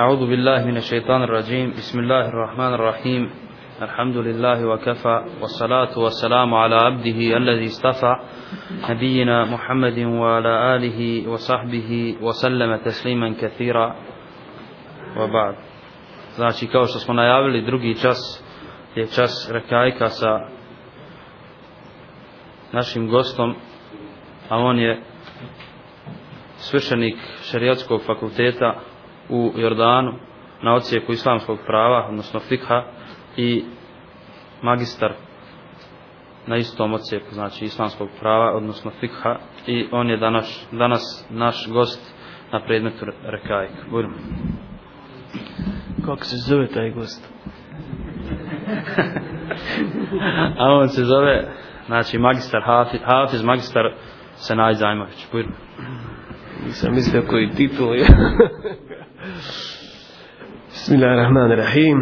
أعوذ بالله من الشيطان الرجيم. بسم الله الرحمن الرحيم. الحمد لله وكفى. والصلاة والسلام على عبده الذي اصطفى نبينا محمد وعلى آله وصحبه وسلم تسليما كثيرا. وبعد. Znači, kao što smo najavili, drugi čas je čas rekajka sa našim gostom, a on je svršenik šerijatskog fakulteta u Jordanu na ocijeku islamskog prava, odnosno fikha i magistar na istom ocijeku, znači islamskog prava, odnosno fikha i on je danas, danas naš gost na predmetu rekajk. Budemo. Kako se zove taj gost? A on se zove, znači magistar Hafiz, Hafiz magistar Senaj Zajmović. Budemo. Nisam mislio koji titul je. Bismillahirrahmanirrahim.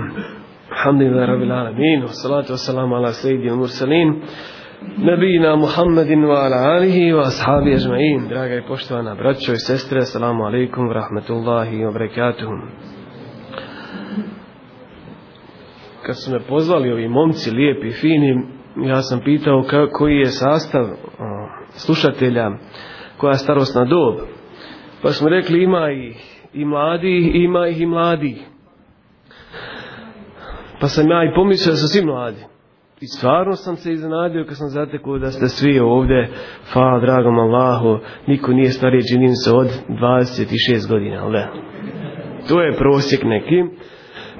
Alhamdulillah rabbil alamin. Wassalatu wassalamu ala sayyidil mursalin. Nabijina Muhammedin wa ala alihi wa ashabi ajma'in. Draga i poštovana braćo i sestre, assalamu alaikum wa rahmatullahi wa barakatuhu. Kad su me pozvali ovi momci lijepi, fini, ja sam pitao koji je sastav slušatelja, koja je starostna dob. Pa smo rekli ima i, i mladi, ima ih i mladi. Pa sam ja i pomislio da su svi mladi. I stvarno sam se iznenadio kad sam zatekao da ste svi ovdje, hvala dragom Allahu, niko nije stariji činim se od 26 godina, ali To je prosjek neki.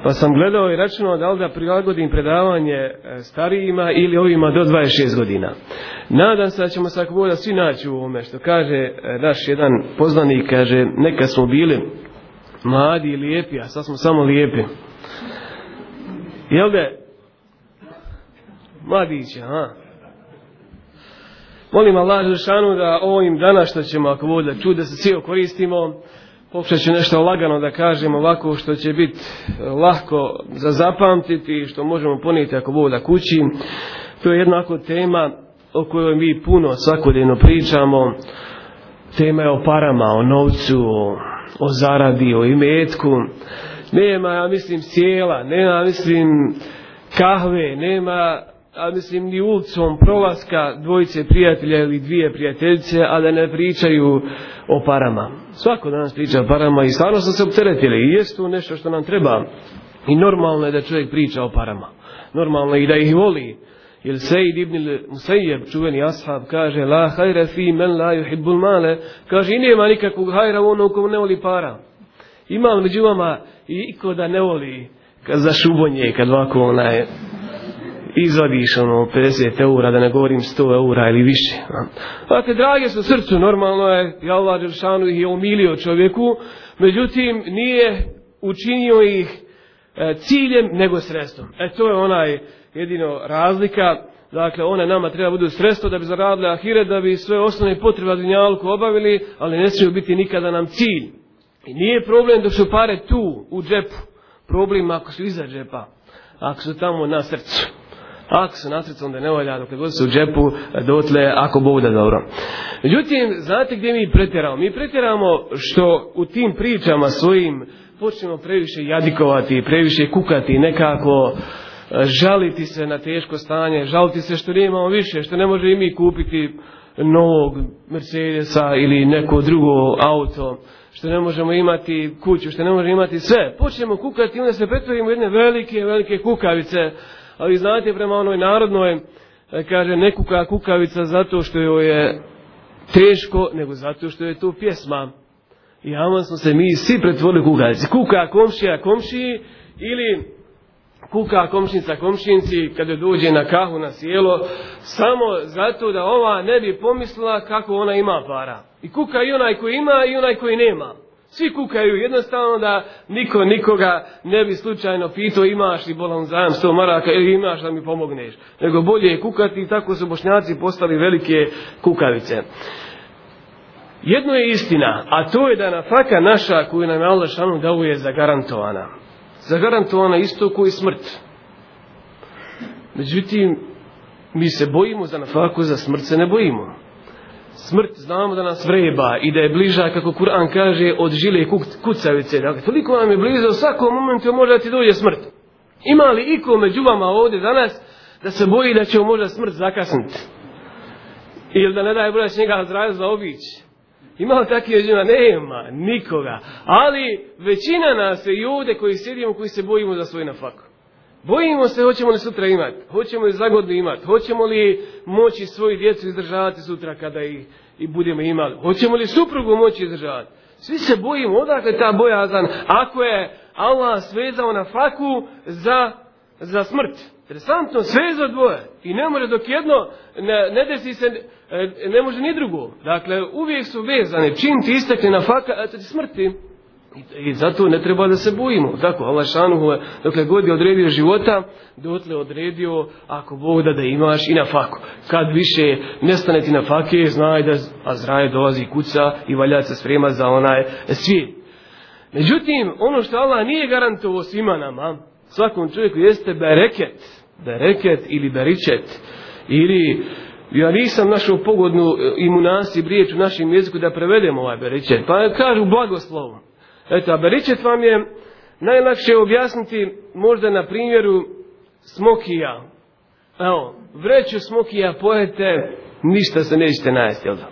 Pa sam gledao i računao da li da prilagodim predavanje starijima ili ovima do 26 godina. Nadam se da ćemo se ako svi naći u ovome što kaže naš jedan poznanik, kaže neka smo bili mladi i lijepi, a sad smo samo lijepi. Jel da? Mladić, aha. Molim Allah Žešanu da ovim danas što ćemo ako bude čuti da se svi koristimo, pokušat ću nešto lagano da kažem ovako što će biti lahko za zapamtiti, što možemo ponijeti ako bude kući. To je jednako tema o kojoj mi puno svakodnevno pričamo. Tema je o parama, o novcu, o, o zaradi, o imetku. Nema, ja mislim, sjela, nema, ja mislim, kahve, nema, ja mislim, ni ulicom prolaska dvojice prijatelja ili dvije prijateljice, a da ne pričaju o parama. Svako danas priča o parama i stvarno sam se opteretili i jest to nešto što nam treba. I normalno je da čovjek priča o parama. Normalno je i da ih voli. Jer Sejid ibn Musajjeb, čuveni ashab, kaže La hajra fi men la yuhibbul male. Kaže i nema nikakvog hajra u onom ko ne voli para. Ima među vama i iko da ne voli kad za šubonje, kad ovako onaj izvadiš ono 50 eura, da ne govorim 100 eura ili više. Dakle, drage su srcu, normalno je, ja Allah ih je umilio čovjeku, međutim nije učinio ih ciljem nego sredstvom. E to je onaj jedino razlika, dakle one nama treba budu sredstvo da bi zaradili ahire, da bi sve osnovne potrebe dunjalku obavili, ali ne smiju biti nikada nam cilj. I nije problem dok su pare tu, u džepu. Problem ako su iza džepa, ako su tamo na srcu. Ako su na srcu, onda ne valja, dok god su u džepu, dotle, ako Bog da dobro. Međutim, znate gdje mi pretjeramo? Mi pretjeramo što u tim pričama svojim počnemo previše jadikovati, previše kukati, nekako žaliti se na teško stanje, žaliti se što nemamo više, što ne može i mi kupiti novog Mercedesa ili neko drugo auto, što ne možemo imati kuću, što ne možemo imati sve. Počnemo kukati i onda se pretvorimo jedne velike, velike kukavice, ali znate prema onoj narodnoj, kaže ne kuka kukavica zato što joj je teško, nego zato što je to pjesma. I aman smo se mi svi pretvorili kukavice. Kuka komšija komšiji ili kuka komšnica komšinci kada dođe na kahu na sjelo samo zato da ova ne bi pomislila kako ona ima para. I kuka i onaj koji ima i onaj koji nema. Svi kukaju jednostavno da niko nikoga ne bi slučajno pitao imaš li bolan zajem sto maraka ili imaš da mi pomogneš. Nego bolje je kukati i tako su bošnjaci postali velike kukavice. Jedno je istina, a to je da na faka naša koju nam je Allah šanu dao je zagarantovana zagarantovana isto koji smrt. Međutim, mi se bojimo za nafaku, za smrt se ne bojimo. Smrt znamo da nas vreba i da je bliža, kako Kur'an kaže, od žile kucavice. Dakle, toliko nam je bliza, u svakom momentu može da ti dođe smrt. Ima li iko među vama ovdje danas da se boji da će možda smrt zakasniti? Ili da ne daje bolje će njega Azrael zaobići? Ima li takvih među Nema, nikoga. Ali većina nas je i ovdje koji sjedimo, koji se bojimo za svoj nafaku. Bojimo se hoćemo li sutra imati, hoćemo li zagodno imati, hoćemo li moći svoju djecu izdržavati sutra kada ih i budemo imali, hoćemo li suprugu moći izdržavati. Svi se bojimo, odakle ta bojazan, ako je Allah svezao na faku za, za smrt. Interesantno, svezao dvoje. I ne može dok jedno, ne, ne desi se, ne može ni drugo. Dakle, uvijek su vezane. Čim ti istekne na faka, ti smrti. I, zato ne treba da se bojimo. Tako, Allah šanuhu dokle god je odredio života, dotle odredio, ako Bog da da imaš i na faku. Kad više nestane ti na fake, znaj da Azraje dolazi kuca i valja se sprema za onaj svijet. Međutim, ono što Allah nije garantovao svima nama, svakom čovjeku jeste bereket. Bereket ili beričet. Ili, ja nisam našao pogodnu imunasi riječ u našem jeziku da prevedemo ovaj beričet. Pa kažu blagoslovom. Eto, a beričet vam je najlakše objasniti možda na primjeru smokija. Evo, vreću smokija pojete, ništa se nećete najesti, jel da?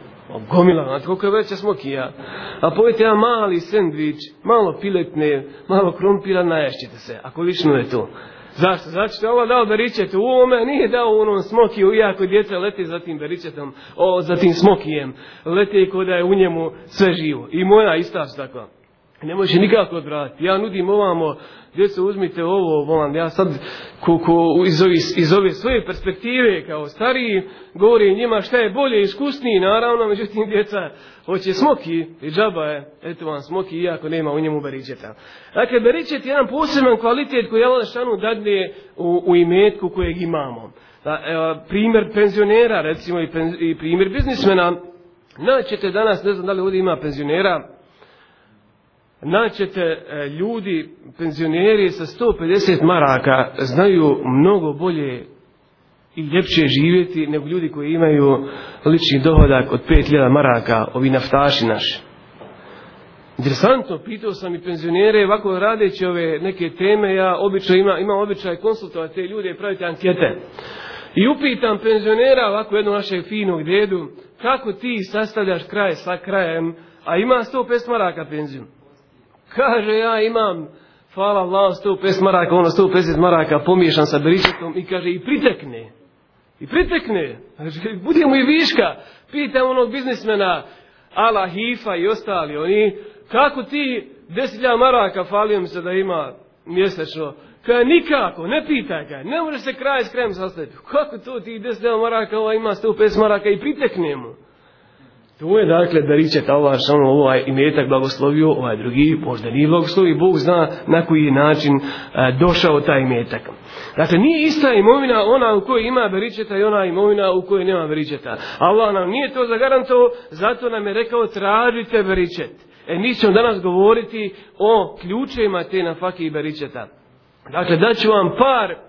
Gomila, znate koliko je veća smokija. A pojete jedan mali sendvič, malo piletne, malo krompira, naješćete se, ako lično je to. Zašto? Što je dao beričet u ovome, nije dao u onom smokiju, iako djeca lete za tim beričetom, o, za tim smokijem. Lete kod da je u njemu sve živo. I moja ista takva. Ne može nikako odvratiti. Ja nudim ovamo, djeco uzmite ovo, volam, ja sad ko, ko, iz, ovi, iz ove svoje perspektive kao stariji govorim njima šta je bolje, iskusniji naravno, međutim djeca hoće smoki i džaba je, eto vam smoki iako nema u njemu beričeta. Dakle, beričet je jedan poseban kvalitet koji je šanu dadne u, u imetku kojeg imamo. Da, evo, primjer penzionera recimo i, pen, i primjer biznismena, naćete danas, ne znam da li ovdje ima penzionera, naćete e, ljudi, penzioneri sa 150 maraka znaju mnogo bolje i ljepše živjeti nego ljudi koji imaju lični dohodak od 5000 maraka, ovi naftaši naši. Interesantno, pitao sam i penzionere, ovako radeći ove neke teme, ja običaj ima, imam običaj konsultovati te ljude i praviti ankete. I upitam penzionera, ovako jednog našeg finog dedu, kako ti sastavljaš kraj sa krajem, a ima 150 maraka penziju. Kaže, ja imam, hvala Allah, 150 maraka, ono 150 maraka pomiješan sa beričetom i kaže, i pritekne. I pritekne. Kaže, budemo i viška. Pitam onog biznismena, Ala Hifa i ostali, oni, kako ti 10.000 maraka falio mi se da ima mjesečno? Kaže, nikako, ne pitaj ga, ne može se kraj s krajem sastaviti. Kako to ti 10.000 maraka, ova ima 150 maraka i priteknemo? To je dakle beričet Allah što ono ovaj imetak blagoslovio, ovaj drugi možda nije blagoslovio, Bog zna na koji je način a, došao taj imetak. Dakle, nije ista imovina ona u kojoj ima beričeta i ona imovina u kojoj nema beričeta. Allah nam nije to zagarantovao, zato nam je rekao tražite beričet. E mi ćemo danas govoriti o ključevima te na faki i beričeta. Dakle, daću vam par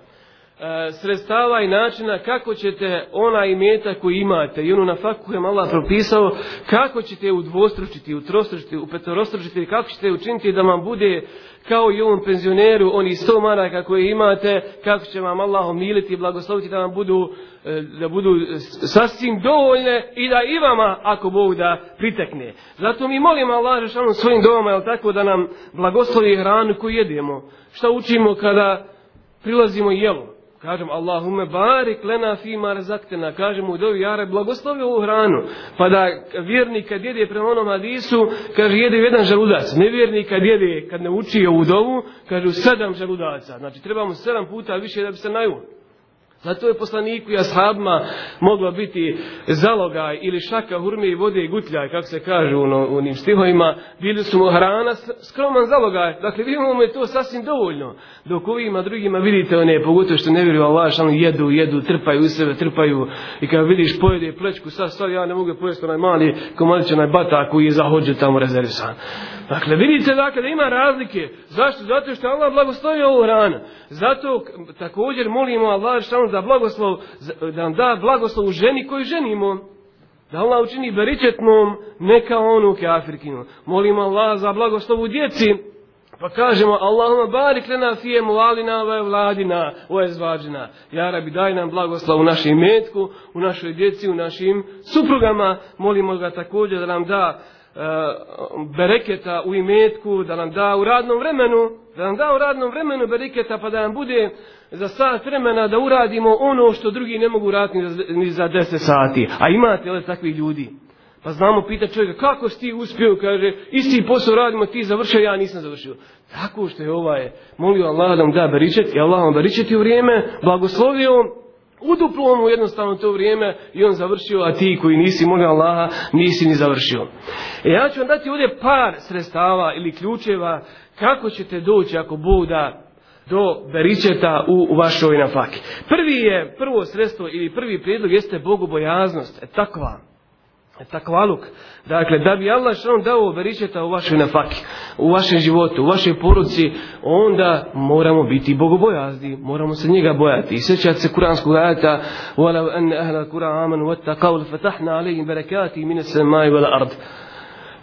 sredstava i načina kako ćete ona imeta koji imate i ono na faku kojem Allah propisao, kako ćete udvostručiti, utrostručiti, upetorostručiti, kako ćete učiniti da vam bude kao i ovom penzioneru, oni sto maraka koje imate, kako će vam Allah omiliti i blagosloviti da vam budu, da budu sasvim dovoljne i da i vama, ako Bog da pritekne. Zato mi molimo Allah rešavno svojim domama, jel tako, da nam blagoslovi hranu koju jedemo. Šta učimo kada prilazimo jelo? Kažem, Allahume barik lena fima rezaktena. Kažem mu dovi, jare, blagoslovi ovu hranu. Pa da vjernik kad jede prema onom hadisu, kaže, jede jedan želudac. Nevjernik kad jede, kad ne uči ovu dovu, kaže, sedam želudaca. Znači, trebamo sedam puta više da bi se najuo. Zato je poslaniku i ashabima moglo biti zalogaj ili šaka hurme i vode i gutljaj, kako se kaže u, no, u onim stihovima, bili su mu hrana skroman zalogaj. Dakle, vidimo mu je to sasvim dovoljno. Dok ovima drugima vidite one, pogotovo što ne vjeruju Allah, što jedu, jedu, trpaju u sebe, trpaju i kad vidiš pojede plečku, sad, sad ja ne mogu pojesti onaj mali komadić, onaj batak koji je zahođen tamo rezervisan. Dakle, vidite dakle da ima razlike. Zašto? Zato što Allah blagoslovi ovu hranu. Zato također molimo Allah što da blagoslov, da nam da blagoslov u ženi koju ženimo. Da Allah učini beričetnom, neka onu kafirkinu. Molimo Allah za blagoslovu djeci, pa kažemo Allahumma barik lana fi amwalina wa evladina wa ezvađina. Ja rabi daj nam blagoslav u našem metku, u našoj djeci, u našim suprugama. Molimo ga također da nam da e, bereketa u imetku, da nam da u radnom vremenu, da nam da u radnom vremenu bereketa pa da nam bude za sat vremena da uradimo ono što drugi ne mogu raditi ni za- 10 sati. A imate li takvih ljudi? Pa znamo pita čovjeka kako si ti uspio, kaže, isti posao radimo, ti završio, ja nisam završio. Tako što je ovaj, molio Allah da mu da beričet i Allah vam beričeti u vrijeme, blagoslovio, uduplo mu jednostavno to vrijeme i on završio, a ti koji nisi molio Allaha, nisi ni završio. E ja ću vam dati ovdje par sredstava ili ključeva kako ćete doći ako Bog da do beričeta u, u vašoj nafaki. Prvi je, prvo sredstvo ili prvi prijedlog jeste bogobojaznost, e takva. Takvaluk. Dakle, da bi Allah što dao beričeta u vašoj nafaki, u vašem životu, u vašoj poruci, onda moramo biti bogobojazni, moramo se njega bojati. I sjećati se kuranskog ajata, وَلَوْ أَنَّ أَهْلَ الْقُرَى آمَنُوا وَاتَّقَوْا لَفَتَحْنَا عَلَيْهِمْ بَرَكَاتِ مِنَ السَّمَاءِ وَالْأَرْضِ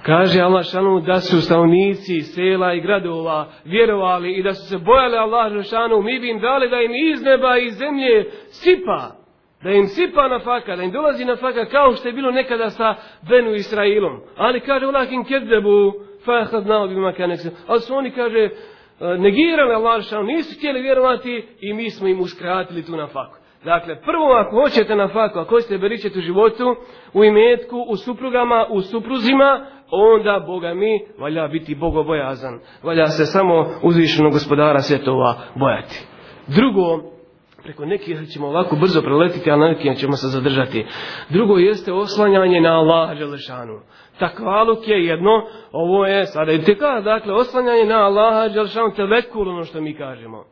Kaže Allah šanu da su stanovnici sela i gradova vjerovali i da su se bojali Allah šanu, mi bi im dali da im iz neba i zemlje sipa da im sipa na faka, da im dolazi na faka kao što je bilo nekada sa Benu Israilom. Ali kaže, ulakin keddebu, fahad nao bi. Ali su oni, kaže, negirali Allah šanu, nisu htjeli vjerovati i mi smo im uskratili tu na faku. Dakle, prvo ako hoćete na faku, ako hoćete beričeti u životu, u imetku, u suprugama, u supruzima, onda, Boga mi, valja biti bogobojazan. Valja se samo uzvišenog gospodara svjetova bojati. Drugo, preko nekih ćemo ovako brzo preletiti, a na nekim ćemo se zadržati. Drugo jeste oslanjanje na Allaha Đelešanu. Takvaluk je jedno, ovo je sada i teka, dakle, oslanjanje na Allaha Đelešanu, telekul, ono što mi kažemo.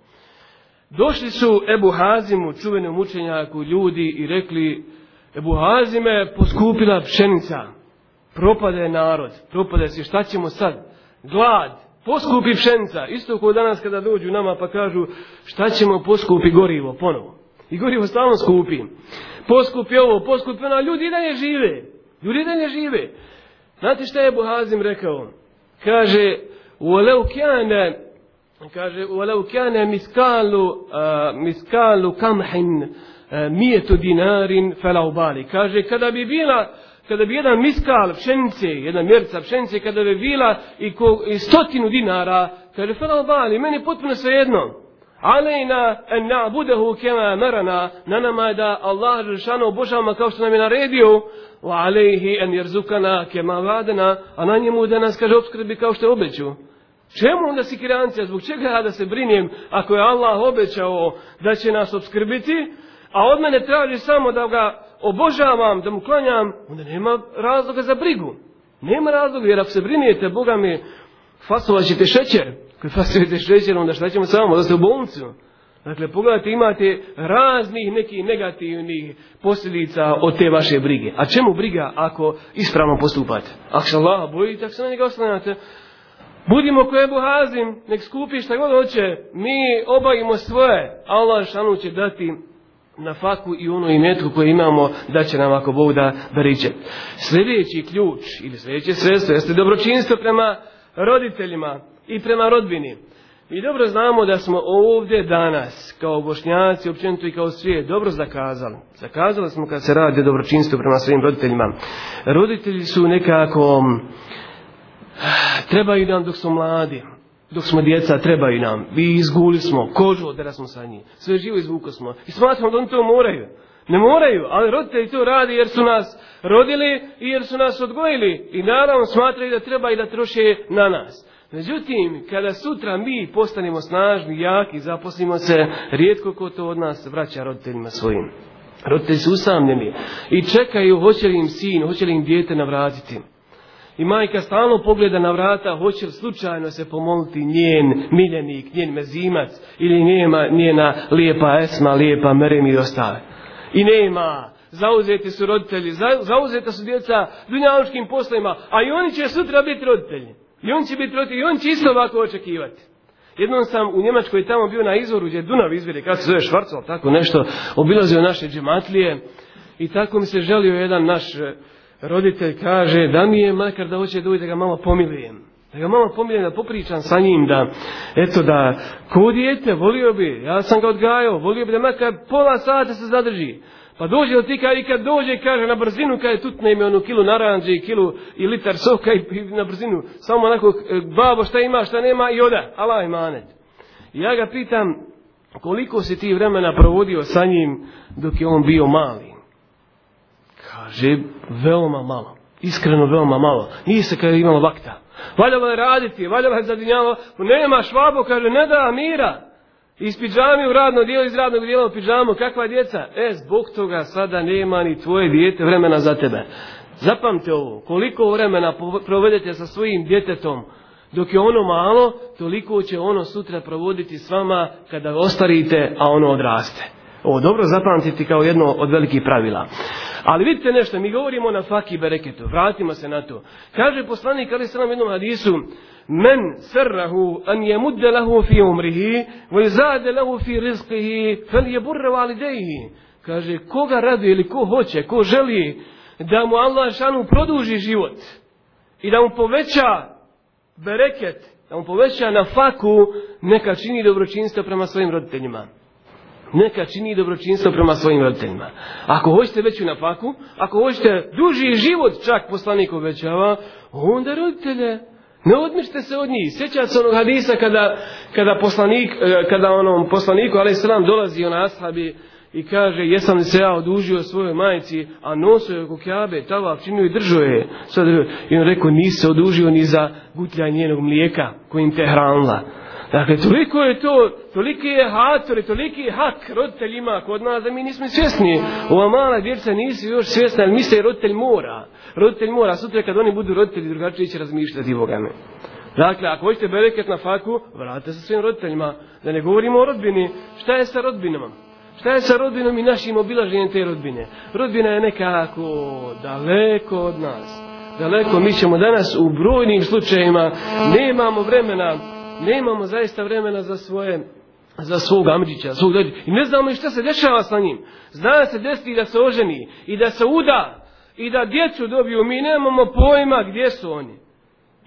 Došli su Ebu Hazimu, čuvenom učenjaku, ljudi i rekli, Ebu Hazime, poskupila pšenica, propade narod, propade se, šta ćemo sad? Glad, poskupi pšenica, isto kao danas kada dođu nama pa kažu šta ćemo poskupi gorivo ponovo. I gorivo stalno skupi. Poskupi ovo, poskupi ono, a ljudi i dalje žive. Ljudi i dalje žive. Znate šta je Ebu Hazim rekao? Kaže, وَلَوْ كَانَ kaže ولو كان مسكال مسكال قمح مئة دينار فلا بالي kaže kada bi bila kada bi jedan miskal pšenice, jedna mjerca pšenice, kada bi bila i, ko, i stotinu dinara, kaže, fela bali, meni potpuno svejedno. Alejna en na'budahu kema marana, na nama je da Allah rešano obožavamo kao što nam je naredio, wa alejhi en jerzukana kema vadena, a na njemu da nas kaže obskrbi kao što je obeću. Čemu onda si kirancija? Zbog čega ja da se brinjem ako je Allah obećao da će nas obskrbiti, a od mene traži samo da ga obožavam, da mu klanjam, onda nema razloga za brigu. Nema razloga, jer ako se brinijete, Boga mi, fasovat ćete šećer. Kad fasujete šećer, onda šta ćemo samo, da ste u bolnicu. Dakle, pogledajte, imate raznih nekih negativnih posljedica od te vaše brige. A čemu briga ako ispravno postupate? Ako se Allaha bojite, ako se na njega oslanjate, Budimo ko Ebu nek skupi šta god hoće, mi obavimo svoje, Allah šanu će dati na faku i ono imetku koje imamo, da će nam ako Bog da. Sljedeći ključ ili sljedeće sredstvo jeste dobročinstvo prema roditeljima i prema rodbini. Mi dobro znamo da smo ovdje danas, kao bošnjaci, općenito i kao svijet, dobro zakazali. Zakazali smo kad se radi o dobročinstvu prema svojim roditeljima. Roditelji su nekako trebaju nam dok smo mladi, dok smo djeca, trebaju nam. Vi izguli smo, kožu odera smo sa njih, sve živo izvuko smo. I smatramo da oni to moraju. Ne moraju, ali roditelji to radi jer su nas rodili i jer su nas odgojili. I naravno smatraju da treba i da troše na nas. Međutim, kada sutra mi postanemo snažni, jaki, zaposlimo se, rijetko ko to od nas vraća roditeljima svojim. Roditelji su usamljeni i čekaju hoće li im sin, hoće li im dijete navratiti. I majka stalno pogleda na vrata, hoće li slučajno se pomoliti njen miljenik, njen mezimac ili njema, njena lijepa Esma, lijepa Merem i ostale. I nema. Zauzeti su roditelji, zauzeta su djeca dunjaluškim poslovima, a i oni će sutra biti roditelji. I on će biti roditelji, i on će isto ovako očekivati. Jednom sam u Njemačkoj tamo bio na izvoru gdje je Dunav izvire, kako se zove Švarcov, tako nešto, obilazio naše džematlije i tako mi se želio jedan naš roditelj kaže da mi je makar da hoće doći da ga malo pomilijem. Da ga malo pomilijem, da popričam sa njim, da, eto da, ko dijete, volio bi, ja sam ga odgajao, volio bi da makar pola sata se zadrži. Pa dođe do tika i kad dođe, kaže na brzinu, kad je tutne ime onu kilu naranđe i kilu i litar soka i, na brzinu, samo onako, e, babo šta ima, šta nema i oda, Allah imanet. I ja ga pitam, koliko si ti vremena provodio sa njim dok je on bio mali? Kaže, veoma malo. Iskreno veoma malo. Nije se kada je imalo vakta. Valjalo je raditi, valjalo je zadinjalo. Nema švabo, kaže, ne da mira. Iz pidžami u radno dijelo, iz radnog dijela u pidžamu. Kakva djeca? E, zbog toga sada nema ni tvoje dijete vremena za tebe. Zapamte ovo. Koliko vremena provedete sa svojim djetetom dok je ono malo, toliko će ono sutra provoditi s vama kada ostarite, a ono odraste. Ovo dobro zapamtiti kao jedno od velikih pravila. Ali vidite nešto, mi govorimo na faki bereketu, vratimo se na to. Kaže poslanik, ali sam jednom hadisu, men srrahu an je mudde lahu fi umrihi, vol zade lahu fi rizqihi, burre validehi. Kaže, koga raduje ili ko hoće, ko želi da mu Allah šanu produži život i da mu poveća bereket, da mu poveća na faku, neka čini dobročinstvo prema svojim roditeljima. Neka čini dobročinstvo prema svojim roditeljima. Ako hoćete veću na faku, ako hoćete duži život, čak poslanik obećava, onda roditelje, ne odmište se od njih. Sjećate se onog hadisa kada, kada poslanik, e, kada onom poslaniku, ali sram, dolazi on ashabi, i kaže jesam se ja odužio svojoj majici a nosio je oko kjabe tava činio i držao je sad, i on rekao nisi se odužio ni za gutljaj njenog mlijeka kojim te hranila dakle toliko je to toliki je hator toliki je hak roditelj ima kod nas da mi nismo svjesni ova mala djeca nisu još svjesna ali misle roditelj mora roditelj mora sutra kad oni budu roditelji drugačije će razmišljati Boga me Dakle, ako hoćete bereket na faku, vratite se svojim roditeljima. Da ne govorimo o rodbini. Šta je sa rodbinama? Šta je sa rodbinom i našim obilaženjem te rodbine? Rodbina je nekako daleko od nas. Daleko, mi ćemo danas u brojnim slučajima, nemamo vremena, nemamo zaista vremena za svoje za svog amđića, svog dođe. I ne znamo šta se dešava sa njim. Zna se desiti da se oženi i da se uda i da djecu dobiju. Mi nemamo pojma gdje su oni.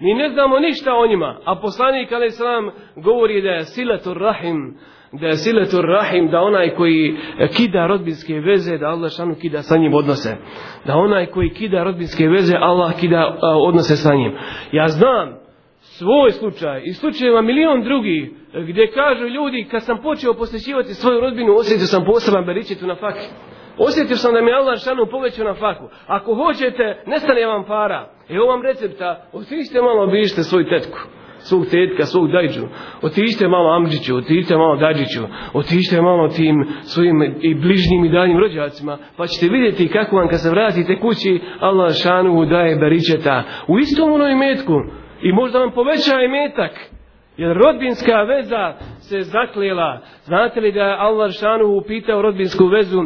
Mi ne znamo ništa o njima. A poslanik Ali Islam govori da je silatur rahim, da je siletur rahim, da onaj koji kida rodbinske veze, da Allah šanu kida sa njim odnose. Da onaj koji kida rodbinske veze, Allah kida odnose sa njim. Ja znam svoj slučaj i slučajeva milion drugih gdje kažu ljudi kad sam počeo posjećivati svoju rodbinu osjetio sam poseban beričetu na faki. Osjetio sam da mi Allah šanu povećao na faku. Ako hoćete, nestane vam para. Evo vam recepta, otište malo obište svoju tetku svog tetka, svog dajđu. Otište malo Amđiću, otište malo Dađiću, otište malo tim svojim i bližnjim i daljim rođacima, pa ćete vidjeti kako vam kad se vratite kući, Allah šanu daje beričeta u istom onoj metku i možda vam poveća imetak. Jer rodbinska veza se zaklijela. Znate li da je Allah šanu upitao rodbinsku vezu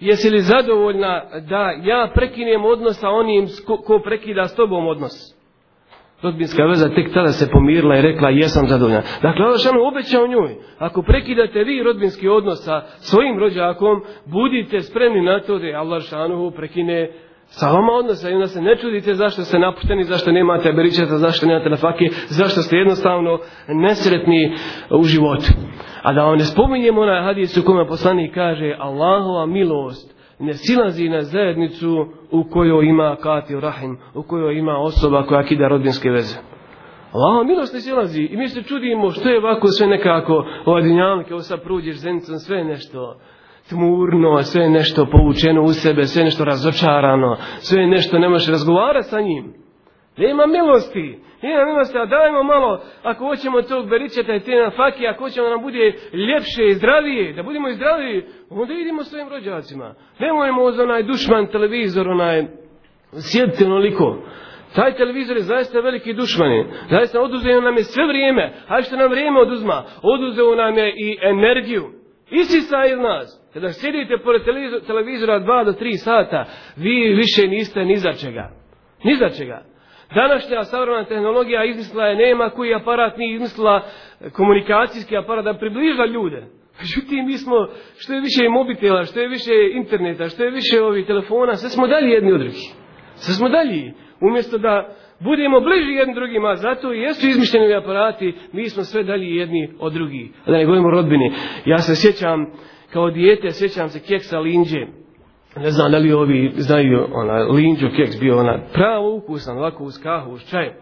jesi li zadovoljna da ja prekinem odnos sa onim ko prekida s tobom odnos? rodbinska veza tek tada se pomirila i rekla jesam zadovoljna. Dakle, Allah šanu obećao njoj, ako prekidate vi rodbinski odnos sa svojim rođakom, budite spremni na to da je Allah šanu prekine sa vama odnosa i onda se ne čudite zašto ste napušteni, zašto nemate beričeta, zašto nemate na faki, zašto ste jednostavno nesretni u životu. A da vam ne spominjemo onaj hadis u kome poslanik kaže Allahova milost ne silazi na zajednicu u kojoj ima kati rahim, u kojoj ima osoba koja kida rodbinske veze. Allah milost ne silazi i mi se čudimo što je ovako sve nekako ova dinamika, ovo sad pruđeš zenicom, sve nešto tmurno, sve nešto povučeno u sebe, sve nešto razočarano, sve nešto ne možeš razgovarati sa njim. Nema milosti. Nema milosti, a dajmo malo, ako hoćemo tog beričeta i te faki, ako hoćemo da nam bude ljepše i zdravije, da budemo i zdraviji, onda idemo svojim rođacima. Nemojmo uz onaj dušman televizor, onaj, sjedite onoliko. Taj televizor je zaista veliki dušman. Zaista oduzeo nam je sve vrijeme. A što nam vrijeme oduzma? Oduzeo nam je i energiju. Isisa iz nas. Kada sjedite pored televizora dva do tri sata, vi više niste ni za čega. Ni za čega. Današnja savremena tehnologija izmislila je nema koji aparat nije izmislila komunikacijski aparat da približa ljude. Međutim, mi smo, što je više mobitela, što je više interneta, što je više ovih telefona, sve smo dalje jedni od drugih. Sve smo dalji. Umjesto da budemo bliži jednim drugima, zato i jesu izmišljeni aparati, mi smo sve dalji jedni od drugih. Da ne govorimo rodbini. Ja se sjećam, kao dijete, sjećam se keksa linđe. Ne znam da li ovi znaju, ona, linđu keks bio ona pravo ukusan, ovako uz kahu, uz čaj.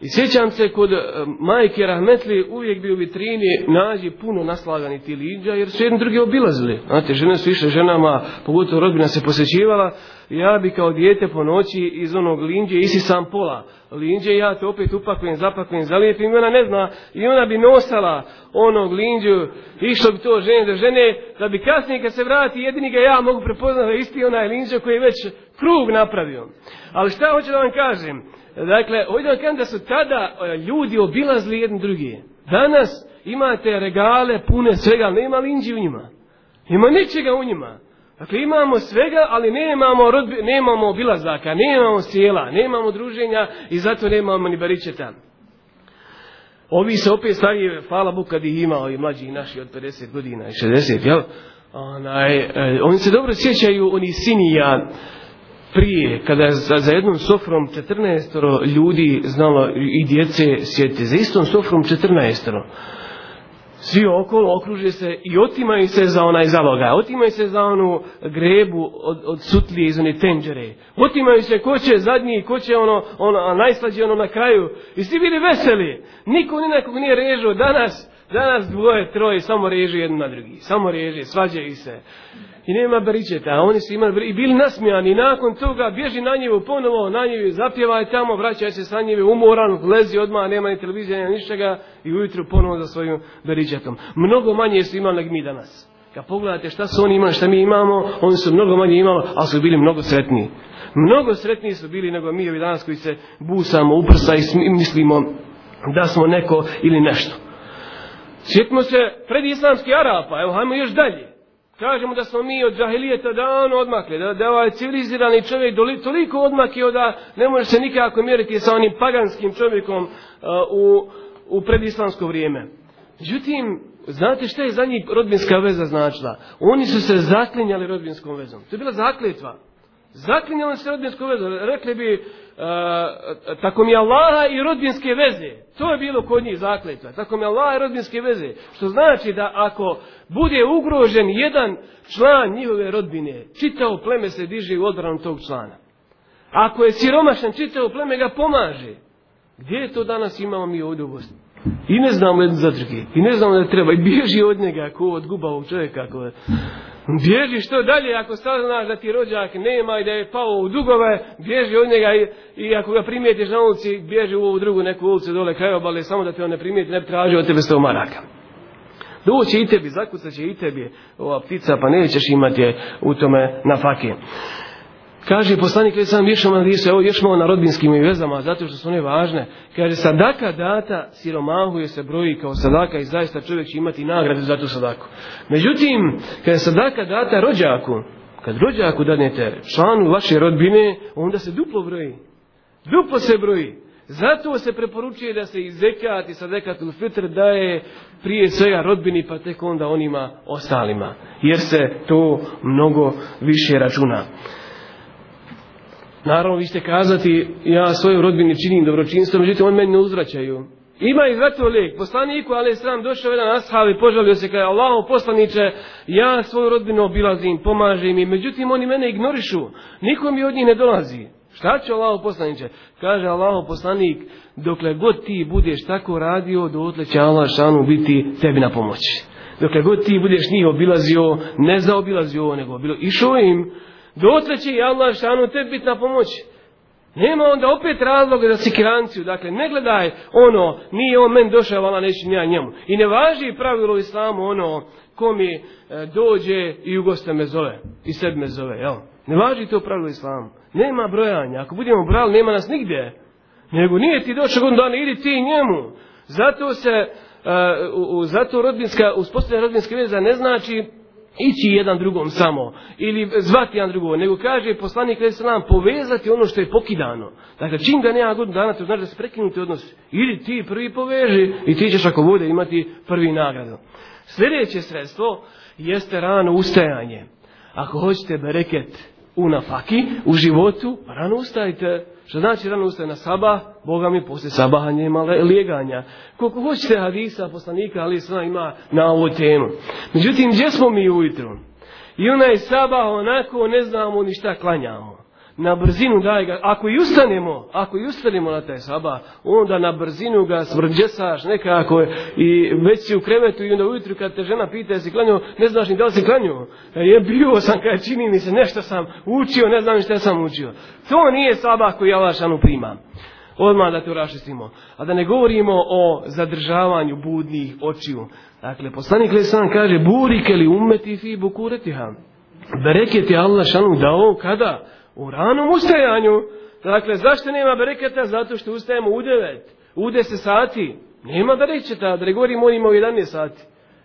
I sjećam se kod e, majke Rahmetli uvijek bi u vitrini nađi puno naslagani ti linđa jer su jedni drugi obilazili. Znate, žene su više ženama, pogotovo rodbina se posjećivala. Ja bi kao dijete po noći iz onog linđe isi sam pola. Linđe ja to opet upakujem, zapakujem, zalijepim i ona ne zna. I ona bi nosala onog linđu, išlo bi to žene do žene, da bi kasnije kad se vrati jedini ga ja mogu prepoznati isti onaj linđo koji je već krug napravio. Ali šta hoću da vam kažem? Dakle, ovdje vam da su tada e, ljudi obilazili jedni drugi. Danas imate regale pune svega, ali nema linđi u njima. Nema ničega u njima. Dakle, imamo svega, ali nemamo, rodbi, nemamo obilazaka, nemamo sjela, nemamo druženja i zato nemamo ni baričeta. Ovi se opet stariji, hvala Bog kad ih ima, ovi mlađi naši od 50 godina i 60, jel? Onaj, e, oni se dobro sjećaju, oni sinija, prije, kada za, jednom sofrom 14 ljudi znalo i djece sjeti, za istom sofrom 14 svi okolo okruže se i otimaju se za onaj zaloga, otimaju se za onu grebu od, od sutlije iz one tenđere, otimaju se ko će zadnji, ko će ono, ono najslađe ono na kraju. I svi bili veseli, niko ni nekog nije režio, danas, danas dvoje, troje, samo reži jedno na drugi, samo reži, svađaju se i nema baričeta, a oni su imali i bili nasmijani i nakon toga bježi na njivu ponovo, na njivu zapjevaj tamo, vraćaj se sa umoran, lezi odmah, nema ni televizije, nema ničega i ujutru ponovo za svojim baričetom. Mnogo manje su imali nego mi danas. Kad pogledate šta su oni imali, šta mi imamo, oni su mnogo manje imali, ali su bili mnogo sretniji. Mnogo sretniji su bili nego mi ovi danas koji se busamo u prsa i mislimo da smo neko ili nešto. Sjetimo se pred islamski Arapa, evo hajmo još dalje. Kažemo da smo mi od džahilijeta davno odmakli, da, da ovaj civilizirani čovjek doli, toliko odmakio da ne može se nikako mjeriti sa onim paganskim čovjekom uh, u, u predislamsko vrijeme. Međutim, znate šta je za njih rodbinska veza značila? Oni su se zaklinjali rodbinskom vezom. To je bila zakljetva. Zaklinjali se rodbinskom vezom. Rekli bi, uh, tako mi Allaha i rodbinske veze. To je bilo kod njih zakljetva. Tako mi Allaha i rodbinske veze. Što znači da ako bude ugrožen jedan član njihove rodbine, čitavo pleme se diže u odbranu tog člana. Ako je siromašan, čitavo pleme ga pomaže. Gdje je to danas imamo mi ovdje u Bosni? I ne znamo jednu za. I ne znamo da treba. I bježi od njega ko od gubavog čovjeka. Ko... Bježi što dalje ako saznaš da ti rođak nema i da je pao u dugove, bježi od njega i, i ako ga primijetiš na ulici, bježi u ovu drugu neku ulicu dole kraj obale, samo da te on ne primijeti, ne traži od tebe sto maraka. Doći i tebi, zakucat će i tebi ova ptica, pa nećeš imati u tome na fakije. Kaže poslanik već sam još malo evo malo na rodbinskim vezama, zato što su one važne. Kaže, sadaka data siromahu je se broji kao sadaka i zaista čovjek će imati nagradu za tu sadaku. Međutim, kada sadaka data rođaku, kad rođaku danete članu vaše rodbine, onda se duplo broji. Duplo se broji. Zato se preporučuje da se i zekat i sadekatul fitr daje prije svega rodbini pa tek onda onima ostalima. Jer se to mnogo više računa. Naravno vi ćete kazati ja svojoj rodbini činim dobročinstvo, međutim on meni ne uzvraćaju. Ima i zato lijek. Poslaniku, ali sram, došao jedan ashab i požalio se kada Allaho poslaniče, ja svoju rodbinu obilazim, pomažem im, međutim oni mene ignorišu. Niko mi od njih ne dolazi. Šta će Allaho poslaniče? Kaže Allaho poslanik, dokle god ti budeš tako radio, dotle će Allah šanu biti tebi na pomoći. Dokle god ti budeš njih obilazio, ne zaobilazio, nego bilo išao im, dotle će i Allah šanu tebi biti na pomoći. Nema onda opet razloga za sikiranciju. Dakle, ne gledaj ono, nije on men došao, ali neće ja njemu. I ne važi pravilo u islamu ono, ko mi e, dođe i u goste me zove. I sebi me zove, jel? Ne važi to pravilo u islamu. Nema brojanja. Ako budemo brali, nema nas nigdje. Nego nije ti došao godinu dana, idi ti njemu. Zato se, uh, u, zato rodbinska, uspostavljena rodbinska veza ne znači ići jedan drugom samo ili zvati jedan drugom, nego kaže poslanik kada se nam povezati ono što je pokidano. Dakle, čim ga nema godinu dana, to znači da se prekinuti odnos. Ili ti prvi poveži i ti ćeš ako bude imati prvi nagradu. Sljedeće sredstvo jeste rano ustajanje. Ako hoćete bereket, u nafaki, u životu, pa rano ustajte. Što znači rano ustaje na sabah, Boga mi poslije sabaha nema lijeganja. Koliko hoćete hadisa, poslanika, ali sva ima na ovu temu. Međutim, gdje smo mi ujutro? I onaj sabah onako ne znamo ni šta klanjamo na brzinu daj ga, ako i ustanemo, ako i ustanemo na taj sabah, onda na brzinu ga svrđesaš nekako i već si u krevetu i onda ujutru kad te žena pita jesi klanio, ne znaš ni da li si klanio. E, je bio sam kad čini mi se nešto sam učio, ne znam šta sam učio. To nije sabah koji Allah šanu prima. Odmah da to rašistimo. A da ne govorimo o zadržavanju budnih očiju. Dakle, poslanik sam kaže, burike li umeti fi bukuretiha. Bereket je Allah šanu dao kada? U ranom ustajanju. Dakle, zašto nema bereketa? Zato što ustajemo u devet, u deset sati. Nema beričeta, da ne govorimo onima u 11 sati.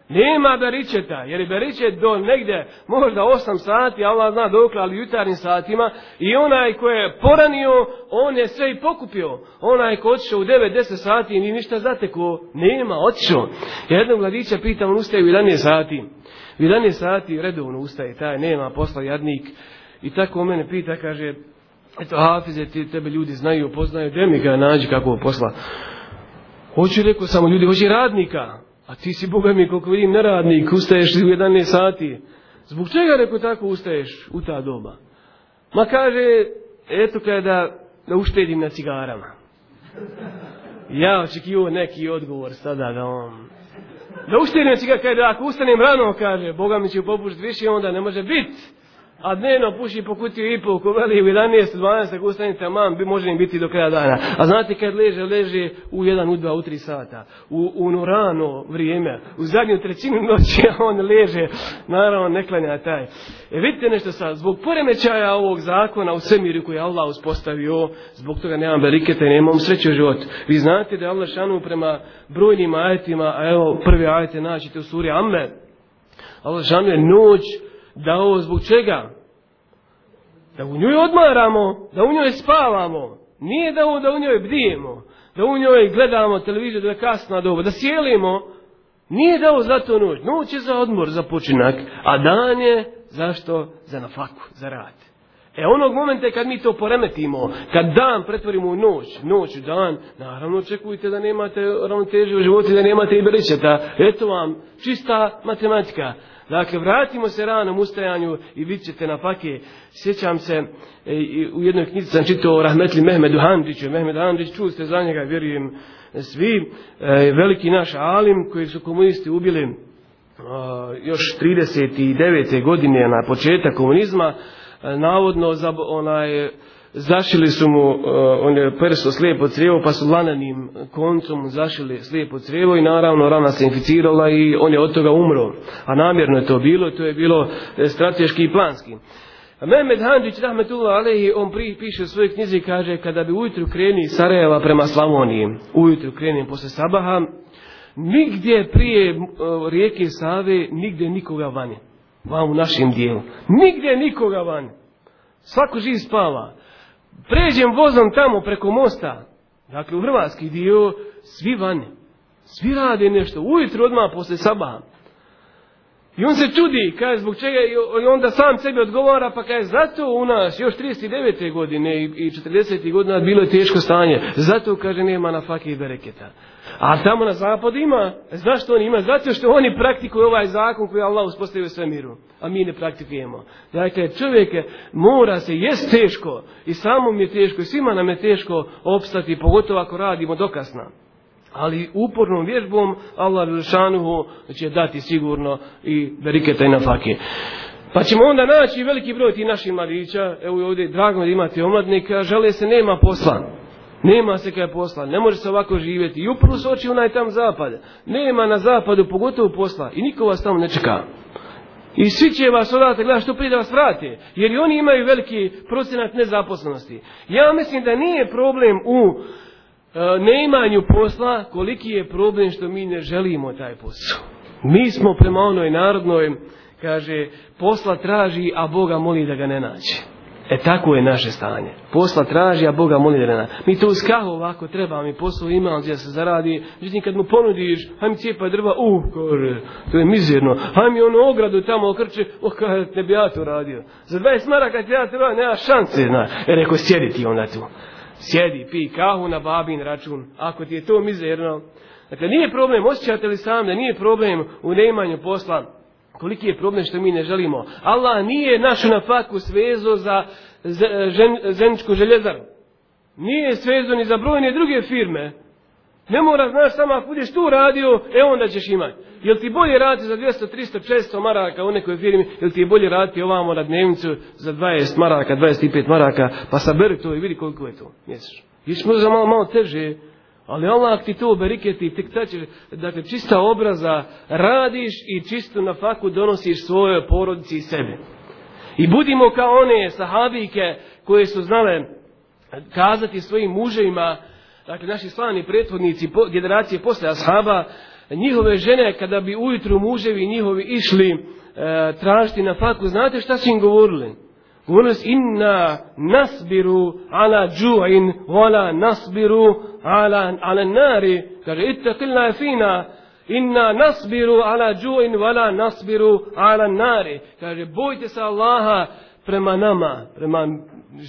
Nema beričeta, jer je beričet do negdje, možda 8 sati, Allah zna dokle, ali jutarnjim satima. I onaj ko je poranio, on je sve i pokupio. Onaj ko otišao u 9-10 sati i ni ništa zateko, nema, otišao. Jednog mladića pitam, on ustaje u 11 sati. U 11 sati redovno ustaje, taj nema posla jadnik. I tako mene pita, kaže, eto Hafize, ti, tebe ljudi znaju, poznaju, gdje mi ga nađi kako posla. Hoću rekao samo ljudi, hoće radnika. A ti si, Boga mi, koliko vidim, neradnik, ustaješ u 11 sati. Zbog čega, rekao, tako ustaješ u ta doba? Ma kaže, eto kada da uštedim na cigarama. Ja očekivao neki odgovor sada da on... Da uštedim na kaže, ako ustanem rano, kaže, Boga mi će popušiti više, onda ne može biti a dnevno puši po kutiju i po, ko veli u 11, 12, ako ustane taman, bi, može im biti do kraja dana. A znate kad leže, leže u 1, u 2, u 3 sata. U, u ono rano vrijeme, u zadnju trećinu noći, on leže, naravno ne klanja taj. E vidite nešto sad, zbog poremećaja ovog zakona u svemiru koji je Allah uspostavio, zbog toga nemam beriketa nemam sreće u životu. Vi znate da je Allah šanu prema brojnim ajetima, a evo prvi ajete naćete u suri Amme, Allah šanu je noć dao zbog čega? Da u njoj odmaramo, da u njoj spavamo. Nije da u, da u njoj bdijemo, da u njoj gledamo televiziju da je kasna doba, da sjelimo. Nije dao za to noć. Noć je za odmor, za počinak, a dan je zašto? Za nafaku, za rad. E onog momenta kad mi to poremetimo, kad dan pretvorimo u noć, noć u dan, naravno očekujte da nemate ravnoteže u životu, da nemate i beričeta. Eto vam, čista matematika. Dakle, vratimo se ranom ustajanju i vidjet ćete na pake. Sjećam se, e, u jednoj knjizi sam čitao o Rahmetli Mehmedu Handriću. Mehmed Handrić, čuli ste za njega, vjerujem svi, e, veliki naš alim koji su komunisti ubili e, još 39. godine na početak komunizma, navodno za onaj zašili su mu, uh, on je perso slijepo crijevo, pa su lananim koncom zašili slijepo crijevo i naravno rana se inficirala i on je od toga umro. A namjerno je to bilo, to je bilo e, strateški i planski. A Mehmed Handžić, rahmetullah alehi, on pri, piše u svojoj knjizi kaže, kada bi ujutru kreni Sarajeva prema Slavoniji, ujutru kreni posle Sabaha, nigdje prije uh, rijeke Save, nigdje nikoga vani. Vam u našem dijelu. Nigdje nikoga vani. Svako živ spava pređem vozom tamo preko mosta, dakle u hrvatski dio, svi vani. Svi rade nešto, ujutro odmah posle sabaha. I on se čudi, kaže, zbog čega, i onda sam sebi odgovara, pa kaže, zato u nas još 39. godine i 40. godina bilo je teško stanje. Zato, kaže, nema na fake i bereketa. A tamo na zapadu ima. Znaš što oni ima? Zato što oni praktikuju ovaj zakon koji Allah uspostavio sve miru. A mi ne praktikujemo. Dakle, čovjek mora se, jest teško. I samom je teško, i svima nam je teško opstati, pogotovo ako radimo dokasno ali upornom vježbom Allah Žešanuhu će dati sigurno i beriketa i nafake. Pa ćemo onda naći veliki broj tih naših mladića, evo ovdje drago da imate omladnika, žele se nema posla. Nema se kaj posla, ne može se ovako živjeti. I upravo se oči onaj tam zapad. Nema na zapadu pogotovo posla i niko vas tamo ne čeka. I svi će vas odavati gledati što prije da vas vrate. Jer oni imaju veliki procenat nezaposlenosti. Ja mislim da nije problem u neimanju posla, koliki je problem što mi ne želimo taj posao. Mi smo prema onoj narodnoj, kaže, posla traži, a Boga moli da ga ne nađe. E tako je naše stanje. Posla traži, a Boga moli da Mi to uz kahu ovako treba, mi posao ima, gdje se zaradi. Međutim, kad mu ponudiš, hajmi cijepa drva, uh, kaže, to je mizerno. Hajmi onu ogradu tamo okrče, oh, ne bi ja to radio. Za 20 maraka ti ja radio, nema šanse, zna. E, rekao, sjedi ti onda tu. Sjedi, pi kahu na babin račun. Ako ti je to mizerno. Dakle, nije problem, osjećate li sam da nije problem u neimanju posla, Koliki je problem što mi ne želimo. Allah nije našu na faku svezo za zeničku željezaru. Nije svezo ni za brojne druge firme. Ne mora, znaš, samo ako budeš tu radio, e onda ćeš imati. Jel ti bolje raditi za 200, 300, 400 maraka u nekoj firmi, jel ti je bolje raditi ovamo na dnevnicu za 20 maraka, 25 maraka, pa saberi to i vidi koliko je to mjesečno. Viš možda malo, malo teže, ali Allah ti to beriketi, tek tad ćeš, dakle, čista obraza radiš i čistu na faku donosiš svojoj porodici i sebi. I budimo kao one sahabike koje su znale kazati svojim muževima, dakle, naši slavni prethodnici, generacije posle ashaba, njihove žene, kada bi ujutru muževi njihovi išli e, tražiti na faku, znate šta su im govorili? Govorili su inna nasbiru ala džu'in, wala nasbiru ala, ala nari. Kaže, ittaqilna fina, inna nasbiru ala džu'in, wala nasbiru ala nari. Kaže, bojte se Allaha prema nama, prema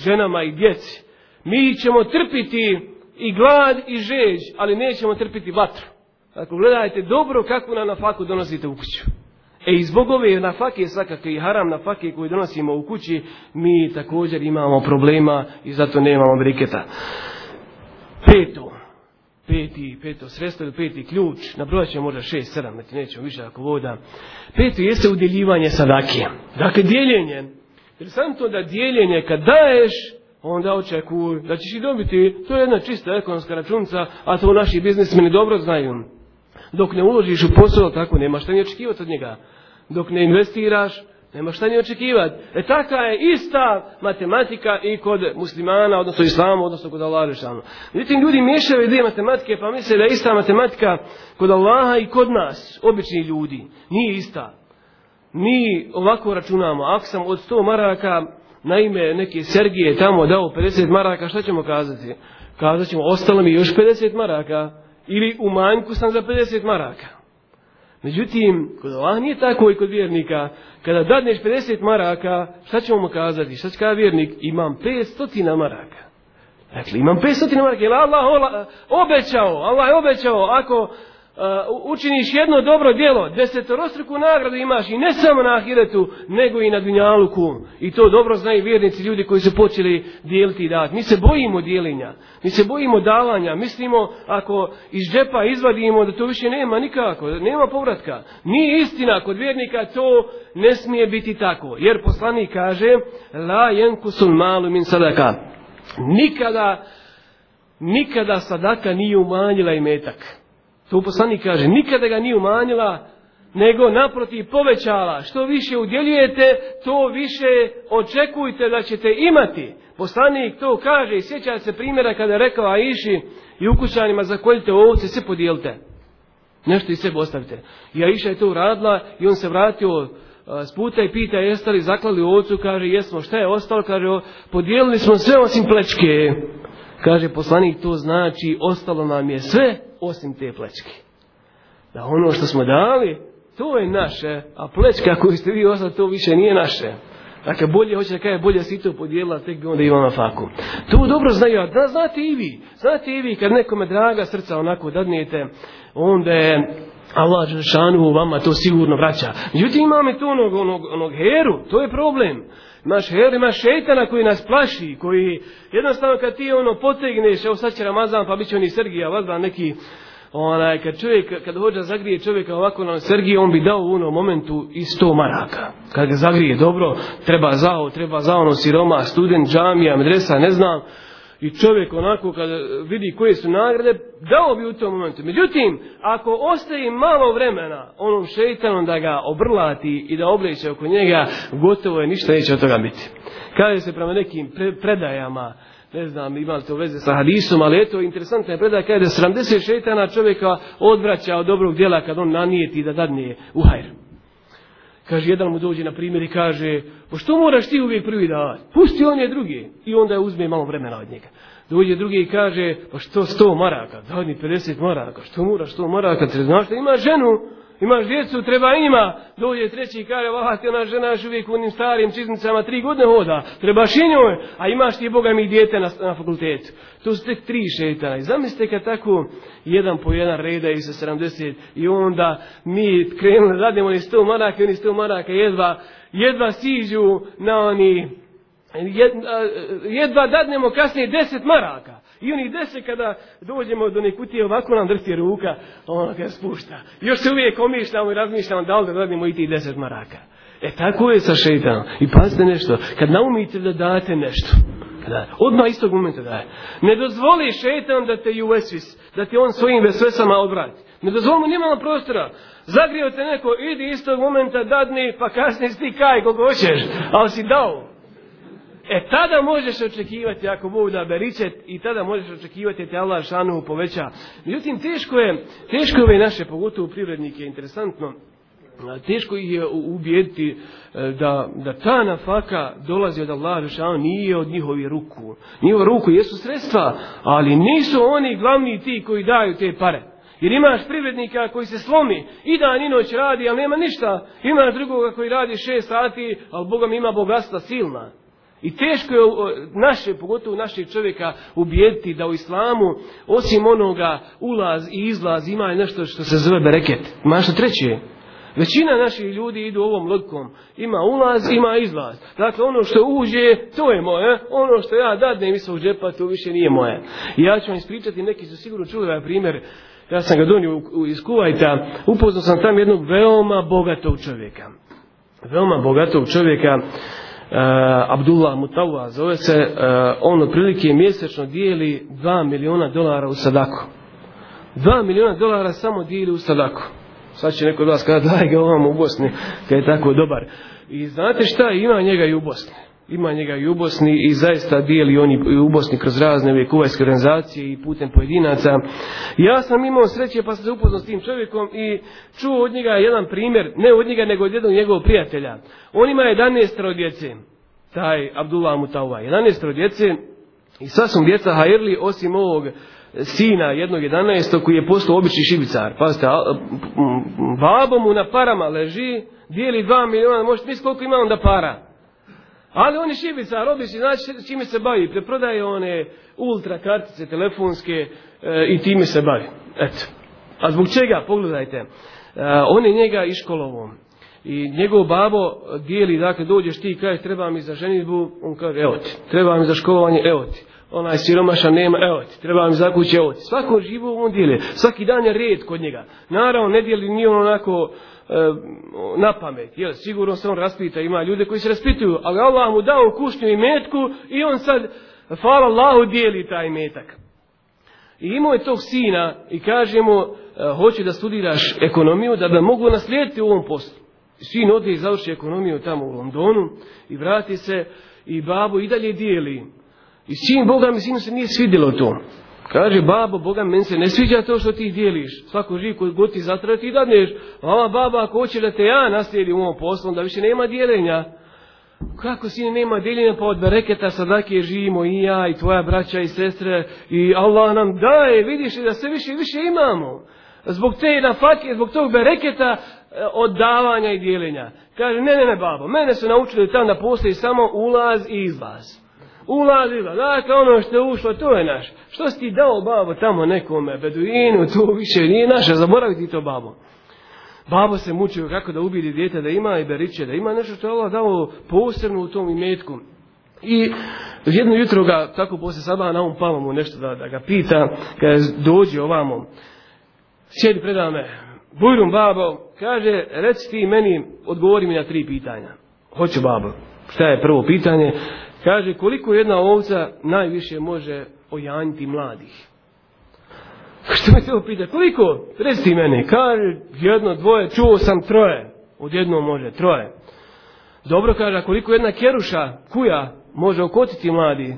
ženama i djeci. Mi ćemo trpiti i glad i žeđ, ali nećemo trpiti vatru. Ako gledajte dobro kako na nafaku donosite u kuću. E i zbog ove nafake svakako i haram nafake koje donosimo u kući, mi također imamo problema i zato nemamo briketa. Peto, peti, peto sredstvo ili peti ključ, nabrojat ćemo možda šest, sedam, znači nećemo više ako voda. Peto jeste udjeljivanje sadake. Dakle, dijeljenje. Interesantno da dijeljenje kad daješ, onda očekuj da ćeš i dobiti, to je jedna čista ekonomska računca, a to naši biznismeni dobro znaju. Dok ne uložiš u posao, tako nema šta ni očekivati od njega. Dok ne investiraš, nema šta ni očekivati. E taka je ista matematika i kod muslimana, odnosno islama, odnosno kod Allaha Žešanu. Međutim, ljudi miješaju dvije matematike pa misle da je ista matematika kod Allaha i kod nas, obični ljudi. Nije ista. Mi ovako računamo, ako sam od 100 maraka na ime neke Sergije tamo dao 50 maraka, šta ćemo kazati? Kazat ćemo, ostalo mi još 50 maraka ili u manjku sam za 50 maraka. Međutim, kod Allah nije tako i kod vjernika. Kada dadneš 50 maraka, šta ćemo mu kazati? Šta će kada vjernik? Imam 500 maraka. Dakle, imam 500 maraka. Jer Allah obećao, Allah je obećao, ako učiniš jedno dobro djelo, desetorostruku nagradu imaš i ne samo na ahiretu, nego i na dunjaluku. I to dobro znaju vjernici, ljudi koji su počeli dijeliti i dati. Mi se bojimo dijelinja, mi se bojimo davanja, mislimo ako iz džepa izvadimo da to više nema nikako, nema povratka. Nije istina, kod vjernika to ne smije biti tako. Jer poslanik kaže, la jenkusul malu min sadaka. Nikada, nikada sadaka nije umanjila i metak. To poslanik kaže, nikada ga nije umanjila, nego naprotiv povećala. Što više udjeljujete, to više očekujte da ćete imati. Poslanik to kaže i sjeća se primjera kada je rekao Aiši i ukućanima zakoljite ovce, sve podijelite. Nešto i sebe ostavite. I Aisha je to uradila i on se vratio s puta i pita jeste li zaklali ovcu, kaže jesmo, šta je ostalo, kaže podijelili smo sve osim plečke. Kaže poslanik to znači ostalo nam je sve osim te plečke. Da ono što smo dali, to je naše, a plečka koju ste vi ostali, to više nije naše. Dakle, bolje hoće da kaže, bolje si to podijelila, tek bi onda imala faku. To dobro znaju, da znate i vi. Znate i vi, kad nekome draga srca onako dadnete, onda je Allah Žešanu vama to sigurno vraća. Međutim, imamo tu onog, onog, onog heru, to je problem. Imaš her, imaš šeitana koji nas plaši, koji jednostavno kad ti ono potegneš, evo sad će Ramazan pa bit će oni Sergija, vazda neki, onaj, kad čovjek, kad hođa zagrije čovjeka ovako na Sergiji, on bi dao u onom momentu i sto maraka. Kad ga zagrije dobro, treba zao, treba za ono siroma, student, džamija, medresa, ne znam, i čovjek onako kada vidi koje su nagrade, dao bi u tom momentu. Međutim, ako ostaje malo vremena onom šeitanom da ga obrlati i da obleće oko njega, gotovo je ništa neće od toga biti. Kada se prema nekim pre predajama, ne znam, imali to veze sa hadisom, ali eto, interesantna je predaja kada je 70 šeitana čovjeka odvraća od dobrog djela kad on nanijeti da dadne u hajr. Kaže, jedan mu dođe na primjer i kaže, pa što moraš ti uvijek prvi davati? Pusti on je drugi. I onda je uzme malo vremena od njega. Dođe drugi i kaže, pa što sto maraka? Dadni 50 maraka. Što moraš sto maraka? Znaš da ima ženu? Imaš djecu, treba njima. Dođe treći i kaže, vah ti ona žena još uvijek u onim starim čiznicama tri godine hoda. Trebaš i njoj, a imaš ti Boga mi dijete na, na fakultetu. To su tek tri šetana. I zamislite kad tako jedan po jedan reda i sa 70 i onda mi krenuli, radimo ni sto maraka i oni sto maraka jedva, jedva siđu na oni jedva dadnemo kasnije deset maraka. I onih deset kada dođemo do nekutije ovako nam drsti ruka, ona ga spušta. Još se uvijek omišljamo i razmišljamo da li da dadnemo i ti deset maraka. E tako je sa šeitanom. I pazite nešto, kad naumite da date nešto, kada odmah istog momenta daje, ne dozvoli šeitan da te uvesvis, da ti on svojim vesvesama odvrati. Ne dozvoli mu nimalo prostora. Zagrio te neko, idi istog momenta dadni, pa kasnije ti kaj koliko hoćeš, ali si dao. E tada možeš očekivati ako Bog da beričet i tada možeš očekivati da te Allah šanu poveća. Međutim, teško je, teško je ove naše, pogotovo privrednike, interesantno, teško ih je ubijediti da, da ta nafaka dolazi od Allah šanu, nije od njihovi ruku. Njihova ruku jesu sredstva, ali nisu oni glavni ti koji daju te pare. Jer imaš privrednika koji se slomi i dan i noć radi, ali nema ništa. Imaš drugoga koji radi šest sati, ali Boga ima bogatstva silna. I teško je naše, pogotovo našeg čovjeka ubijediti da u islamu, osim onoga ulaz i izlaz, ima nešto što se zove bereket. Ima nešto treće. Većina naših ljudi idu ovom logikom. Ima ulaz, ima izlaz. Dakle, ono što uđe, to je moje. Ono što ja dadnem iz svog džepa, to više nije moje. I ja ću vam ispričati, neki su sigurno čuli ovaj primjer. Ja sam ga donio iz Kuvajta. Upoznao sam tam jednog veoma bogatog čovjeka. Veoma bogatog čovjeka. Uh, Abdullah Mutawa zove se, uh, on otprilike mjesečno dijeli 2 miliona dolara u sadaku. 2 miliona dolara samo dijeli u sadaku. Sad će neko od vas kada daj ga ovam u Bosni, kad je tako dobar. I znate šta, ima njega i u Bosni. Ima njega i u Bosni i zaista dijeli oni u Bosni kroz razne ove kuvajske organizacije i putem pojedinaca. Ja sam imao sreće pa sam se upoznao s tim čovjekom i čuo od njega jedan primjer, ne od njega nego od jednog njegovog prijatelja. On ima 11 djece, taj Abdullah Mutawa, 11 djece i sva su djeca hajrli osim ovog sina jednog 11. koji je postao obični šibicar. Pazite, babo mu na parama leži, dijeli 2 miliona, možete misliti koliko ima onda para. Ali on je šibicar, obični, znači čime se bavi, preprodaje one ultra kartice telefonske e, i time se bavi. Eto. A zbog čega? Pogledajte. E, on je njega iškolovom. I njegov babo dijeli, dakle, dođeš ti i kažeš treba mi za ženitbu, on kaže, evo ti, treba mi za školovanje, evo ti. Onaj siromaša nema, evo ti, treba mi za kuće, evo ti. Svako živo on dijeli, svaki dan je red kod njega. Naravno, ne dijeli ni on onako na pamet, jel, sigurno se on raspita, ima ljude koji se raspituju, ali Allah mu dao kušnju i metku i on sad, hvala Allahu, dijeli taj metak. I imao je tog sina i kaže mu, e, hoće da studiraš ekonomiju da bi mogu naslijediti u ovom poslu. Sin ode i završi ekonomiju tamo u Londonu i vrati se i babo i dalje dijeli. I sin Boga mi sinu se nije svidjelo to. Kaže, babo, Boga, meni se ne sviđa to što ti dijeliš. Svako živ koji god ti zatra ti dadneš. A ova baba, ako hoće da te ja naslijedim u ovom poslu, da više nema dijeljenja. Kako sine nema dijeljenja, pa od bereketa sadake živimo i ja, i tvoja braća i sestre, i Allah nam daje, vidiš da sve više i više imamo. Zbog te nafake, zbog tog bereketa, od davanja i dijeljenja. Kaže, ne, ne, ne, babo, mene su naučili tamo da postoji samo ulaz i izlaz. Ulaz i izlaz. Dakle, ono što je ušlo, to je naš. Što si ti dao, babo, tamo nekome, beduinu, to više nije naše, zaboravi ti to, babo. Babo se mučio kako da ubidi dijete da ima i beriče, da ima nešto što je Allah dao posebno u tom imetku. I jedno jutro ga, tako poslije sabah na ovom palo mu nešto da, da ga pita, kada dođe ovamo, sjedi preda me, Bujrum babo, kaže, reci ti meni, odgovori mi na tri pitanja. Hoću babo. Šta je prvo pitanje? Kaže, koliko jedna ovca najviše može ojanjiti mladih? Što me to pita? Koliko? Reci ti meni. Kaže, jedno, dvoje, čuo sam troje. Odjedno može, troje. Dobro kaže, koliko jedna keruša, kuja, može okotiti mladi?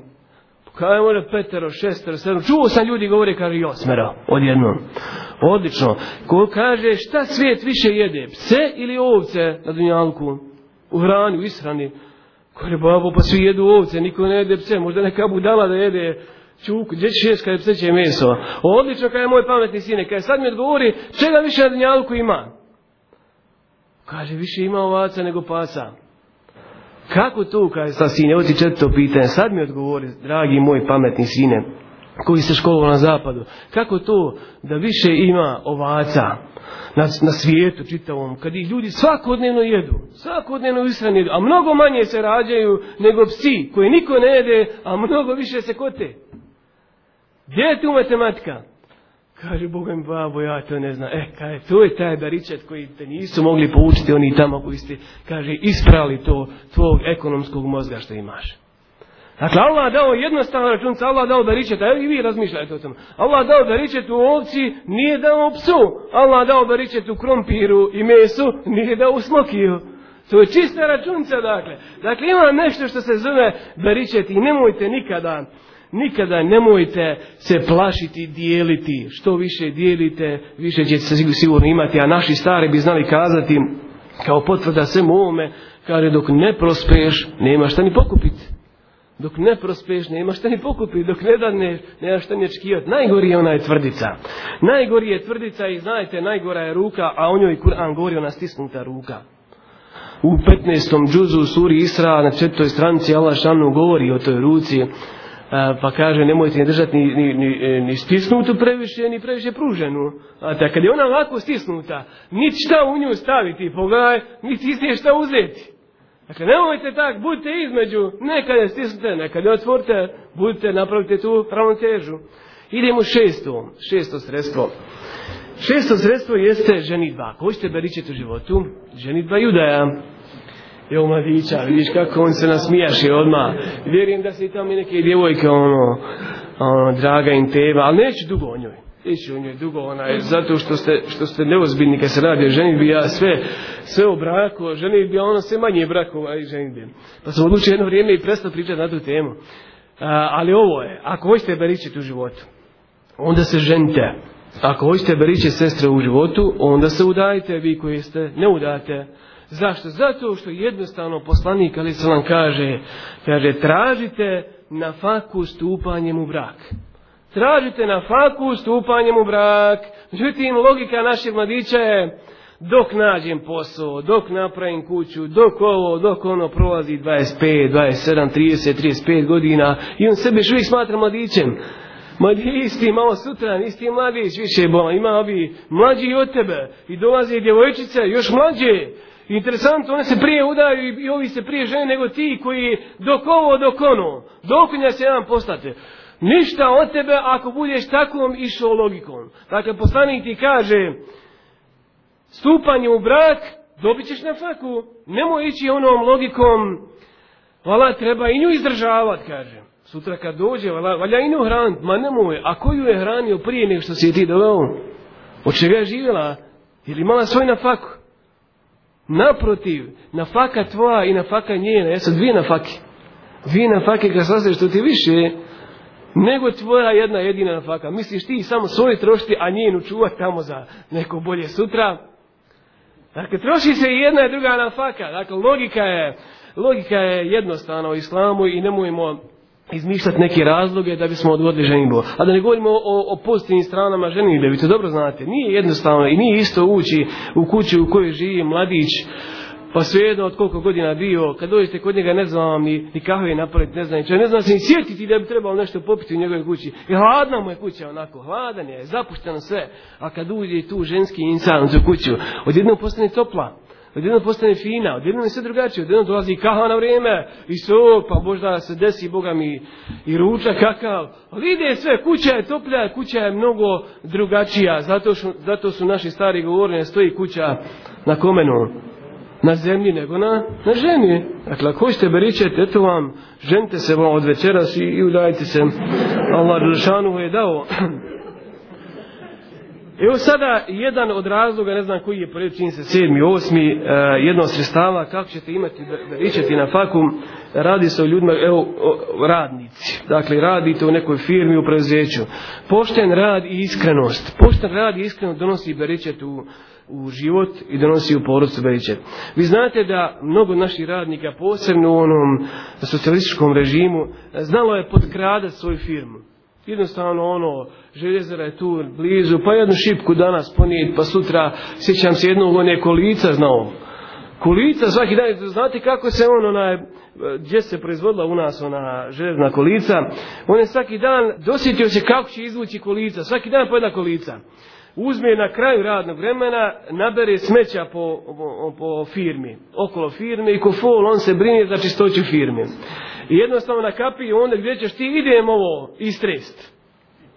Kaj može petero, šestero, sedmero, čuo sam ljudi govore, kaže i osmero, odjednom. Odlično. Ko kaže šta svijet više jede, pse ili ovce na dunjalku, u hrani, u ishrani. Kaže, babo, pa svi jedu ovce, niko ne jede pse, možda neka budala da jede čuku, gdje kada je pseće meso. Odlično, kada je moj pametni sine, kada sad mi odgovori, čega više na ima? Kaže, više ima ovaca nego pasa. Kako to, kaže sa sine, evo ti četvrto pitanje, sad mi odgovori, dragi moj pametni sine, koji se školovao na zapadu, kako to da više ima ovaca na, na svijetu čitavom, kad ih ljudi svakodnevno jedu, svakodnevno israni jedu, a mnogo manje se rađaju nego psi, koji niko ne jede, a mnogo više se kote. Gdje je tu matematika? Kaže, Boga mi babo, ja to ne znam. E, kaže, to je taj baričet koji te nisu mogli poučiti oni tamo koji ste, kaže, isprali to tvog ekonomskog mozga što imaš. Dakle, Allah dao jednostavno računca, Allah dao baričet, a i vi razmišljajte o tom. Allah dao baričet u ovci, nije dao psu. Allah dao baričet u krompiru i mesu, nije dao u smokiju. To je čista računca, dakle. Dakle, ima nešto što se zove baričet i nemojte nikada nikada nemojte se plašiti dijeliti. Što više dijelite, više ćete se sigurno imati. A naši stari bi znali kazati, kao potvrda svemu ovome, kaže dok ne prospeš, nema šta ni pokupiti. Dok ne prospeš, nema šta ni pokupiti. Dok ne dadneš, nema šta ni očekivati. Najgori je ona je tvrdica. Najgori je tvrdica i znajte, najgora je ruka, a o njoj Kur'an govori ona stisnuta ruka. U 15. džuzu suri Isra na četvrtoj stranici Allah šanu govori o toj ruci pa kaže nemojte ne držati ni, ni, ni, ni stisnutu previše, ni previše pruženu. A ta kad je ona ovako stisnuta, niti šta u nju staviti, pogledaj, niti isnije šta uzeti. Dakle, nemojte tak, budite između, nekad je stisnute, nekad je otvorite, budite, napravite tu ravnotežu. Idemo šesto, šesto sredstvo. Šesto sredstvo jeste ženitba. Ako hoćete beričeti u životu, ženitba judaja. Evo mladića, vidiš kako on se nasmijaši odmah. Vjerujem da se i tamo i neke djevojke, ono, ono, draga im teba, ali neću dugo o njoj. Neću o njoj dugo, ona je zato što ste, što ste neozbiljni kad se radi o ženitbi, ja sve, sve o braku, o ženitbi, a ono sve manje brakova i ženitbi. Pa sam odlučio jedno vrijeme i prestao pričati na tu temu. A, ali ovo je, ako hoćete beričiti u životu, onda se ženite. Ako hoćete beričiti sestre u životu, onda se udajte, vi koji ste ne udate. Zašto? Zato što jednostavno poslanik ali se kaže, kaže tražite na faku stupanjem u brak. Tražite na faku stupanjem u brak. Međutim, logika naših mladića je dok nađem posao, dok napravim kuću, dok ovo, dok ono prolazi 25, 27, 30, 35 godina i on sebe još smatra mladićem. Ma isti malo sutra, isti mladić više bola, ima ovi mlađi od tebe i dolaze djevojčice još mlađe Interesantno, one se prije udaju i ovi se prije žene nego ti koji dok ovo, dok ono, dokunja se jedan postate. Ništa od tebe ako budeš takvom išao logikom. Dakle, poslanik ti kaže, stupanje u brak, dobit ćeš na faku. Nemoj ići onom logikom, vala treba i nju izdržavati, kaže. Sutra kad dođe, vala, valja i nju hraniti. Ma nemoj, a koju je hranio prije nego što si je ti doveo? Od čega je živjela? Ili imala svoj na faku? Naprotiv, nafaka tvoja i nafaka njena, jesu dvije nafake. Dvije nafake kad sastaviš što ti više, nego tvoja jedna jedina nafaka. Misliš ti samo svoje trošiti, a njenu čuvati tamo za neko bolje sutra. Dakle, troši se i jedna i druga nafaka. Dakle, logika je, logika je jednostavna u islamu i nemojmo izmišljati neke razloge da bismo odgodili ženitbu. A da ne govorimo o, o pozitivnim stranama ženitbe, vi to dobro znate. Nije jednostavno i nije isto ući u kuću u kojoj živi mladić, pa svejedno od koliko godina bio, kad dođete kod njega ne znam vam ni, ni kahve napraviti, ne znam niče, ne znam se ni sjetiti da bi trebalo nešto popiti u njegovoj kući. I hladna mu je kuća onako, hladan je, zapušteno sve. A kad uđe tu ženski insan tu kuću, odjednom postane topla odjedno postane fina, odjedno je sve drugačije, odjedno dolazi kaha na vrijeme i so, pa možda se desi, Boga mi, i ruča kakav, ali ide sve, kuća je toplja, kuća je mnogo drugačija, zato, šu, zato su naši stari govorili, stoji kuća na komenu, na zemlji, nego na, na ženi. Dakle, ako hoćete beričeti, eto vam, ženite se vam od večeras i, i udajte se. Allah Đelšanu je dao Evo sada jedan od razloga, ne znam koji je pored čini se sedmi, osmi, uh, jedno sredstava kako ćete imati beričeti na fakum, radi se o ljudima, evo, o, radnici. Dakle, radite u nekoj firmi, u preuzeću. Pošten rad i iskrenost. Pošten rad i iskrenost donosi beričet u, u život i donosi u porodcu beričet. Vi znate da mnogo naših radnika, posebno u onom socijalističkom režimu, znalo je podkrada svoju firmu. Jednostavno ono, željezara je tu blizu, pa jednu šipku danas ponijeti, pa sutra, sjećam se jednog one kolica znao. Kolica svaki dan, znate kako se on onaj, gdje se proizvodila u nas ona željezna kolica, on je svaki dan dosjetio se kako će izvući kolica, svaki dan pojeda kolica. Uzme na kraju radnog vremena, nabere smeća po, po, po firmi, okolo firme i ko fol, on se brine za čistoću firme. I jednostavno na kapi onda gdje ćeš ti idem ovo istrest.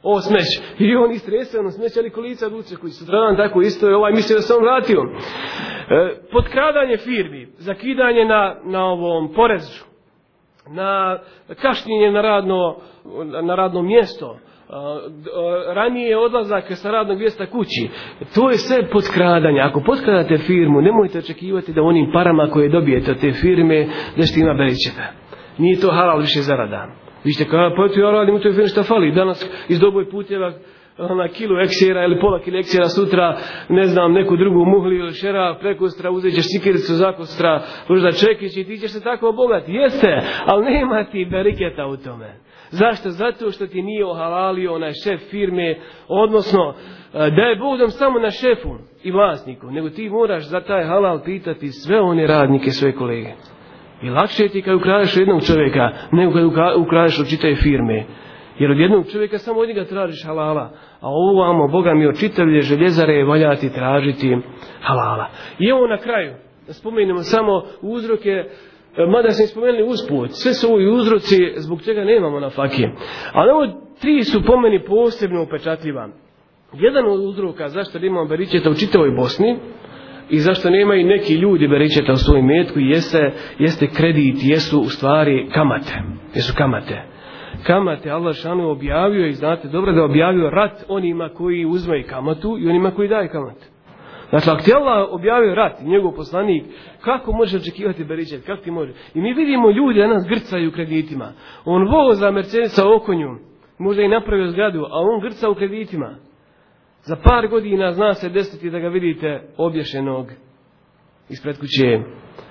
Ovo smeć. I on istrese ono smeć, ali kolica duce koji su tradan tako isto je ovaj mislio da se on vratio. E, potkradanje firmi, zakidanje na, na ovom porezu, na kašnjenje na radno, na radno mjesto, ranije odlazak sa radnog mjesta kući. To je sve potkradanje. Ako potkradate firmu, nemojte očekivati da onim parama koje dobijete od te firme, da ćete ima beričeta. Nije to halal više zarada. Vi ćete kao, pa ja radim u toj firmi šta fali. Danas iz doboj putjeva na kilu eksera ili pola kilo eksera sutra, ne znam, neku drugu muhli ili šera, prekostra, uzet ćeš sikiricu zakostra, možda čekić i ti ćeš se tako obogati. Jeste, ali nema ti beriketa u tome. Zašto? Zato što ti nije ohalalio onaj šef firme, odnosno da je Bog dam samo na šefu i vlasniku, nego ti moraš za taj halal pitati sve one radnike, svoje kolege. I lakše ti kad ukradeš jednog čovjeka, nego kad ukradeš od čitave firme. Jer od jednog čovjeka samo od njega tražiš halala. A ovamo, Boga mi od čitavlje željezare valja ti tražiti halala. I evo na kraju, da spomenemo samo uzroke, mada sam spomenuli usput, sve su ovi uzroci zbog čega nemamo na fakije. Ali ovo tri su po meni posebno upečatljiva. Jedan od uzroka zašto nemamo beričeta u čitavoj Bosni, i zašto nema i neki ljudi beričeta u svojim metku jeste, jeste kredit, jesu u stvari kamate. Jesu kamate. Kamate Allah šanu objavio i znate dobro da objavio rat onima koji uzmaju kamatu i onima koji daju kamatu. Dakle, ako ti Allah objavio rat i njegov poslanik, kako može očekivati beričet? Kako ti može? I mi vidimo ljudi da nas grcaju kreditima. On voza Mercedesa okonju, možda i napravio zgradu, a on grca u kreditima. Za par godina zna se desiti da ga vidite obješenog ispred kuće.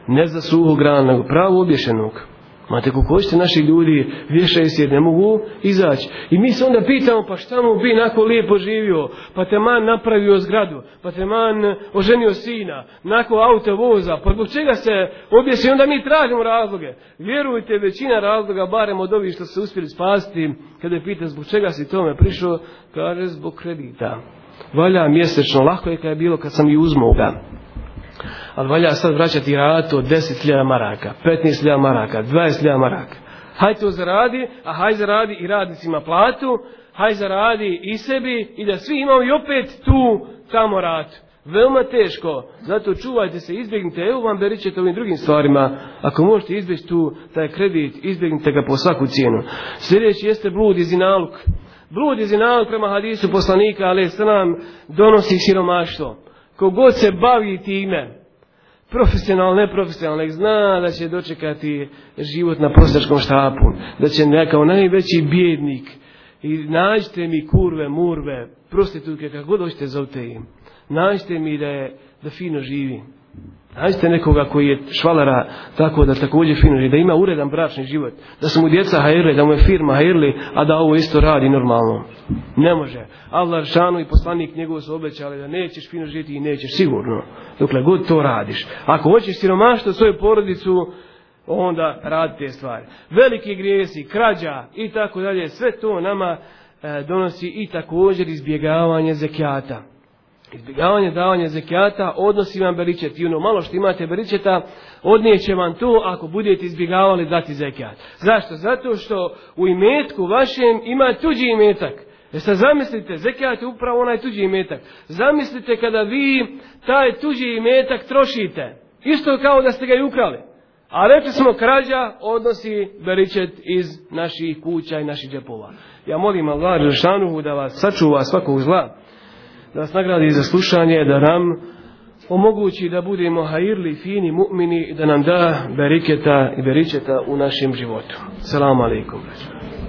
Ne za suhu granu, nego pravo obješenog. Mate kako hoćete naši ljudi vješaju se jer ne mogu izaći. I mi se onda pitamo pa šta mu bi nako lijepo živio. Pa te man napravio zgradu. Pa te man oženio sina. Nako auto voza. Pa zbog čega se objesi. Onda mi tražimo razloge. Vjerujte većina razloga barem od ovih što se uspjeli spasti. Kada je pita zbog čega si tome prišao. Kaže zbog kredita valja mjesečno, lako je kada je bilo kad sam i uzmao ga. Ali valja sad vraćati ratu od 10.000 maraka, 15.000 maraka, 20.000 maraka. Hajde to zaradi, a hajde zaradi i radnicima platu, hajde zaradi i sebi i da svi imamo i opet tu tamo ratu. Veoma teško, zato čuvajte se, izbjegnite, evo vam beričete ovim drugim stvarima, ako možete izbjeći tu taj kredit, izbjegnite ga po svaku cijenu. Sljedeći jeste blud i zinaluk. Blud i zinalog prema hadisu poslanika, ali se nam donosi siromaštvo. Kogod se bavi time, profesionalno, neprofesionalno, zna da će dočekati život na prostačkom štapu, da će nekao najveći bjednik i nađite mi kurve, murve, prostitutke, kako god hoćete zovte im. Nađite mi da, je, da fino živi. Nađite nekoga koji je švalara tako da također fino da ima uredan bračni život, da su mu djeca hajrli, da mu je firma hajrli, a da ovo isto radi normalno. Ne može. Allah šanu i poslanik njegov su obećali da nećeš fino živjeti i nećeš sigurno, dokle god to radiš. Ako hoćeš siromaštvo svoju porodicu, onda radi te stvari. Veliki grijesi, krađa i tako dalje, sve to nama e, donosi i također izbjegavanje zekijata izbjegavanje davanja zekijata odnosi vam beričet. I ono malo što imate beričeta, odnijeće vam to ako budete izbjegavali dati zekijat. Zašto? Zato što u imetku vašem ima tuđi imetak. Jer sad zamislite, zekijat je upravo onaj tuđi imetak. Zamislite kada vi taj tuđi imetak trošite. Isto kao da ste ga i ukrali. A rekli smo krađa odnosi beričet iz naših kuća i naših džepova. Ja molim Allah Žešanuhu da vas sačuva svakog zla da nas nagradi za slušanje, da nam omogući da budemo hajirli, fini, mu'mini i da nam da beriketa i beričeta u našem životu. Salamu alaikum.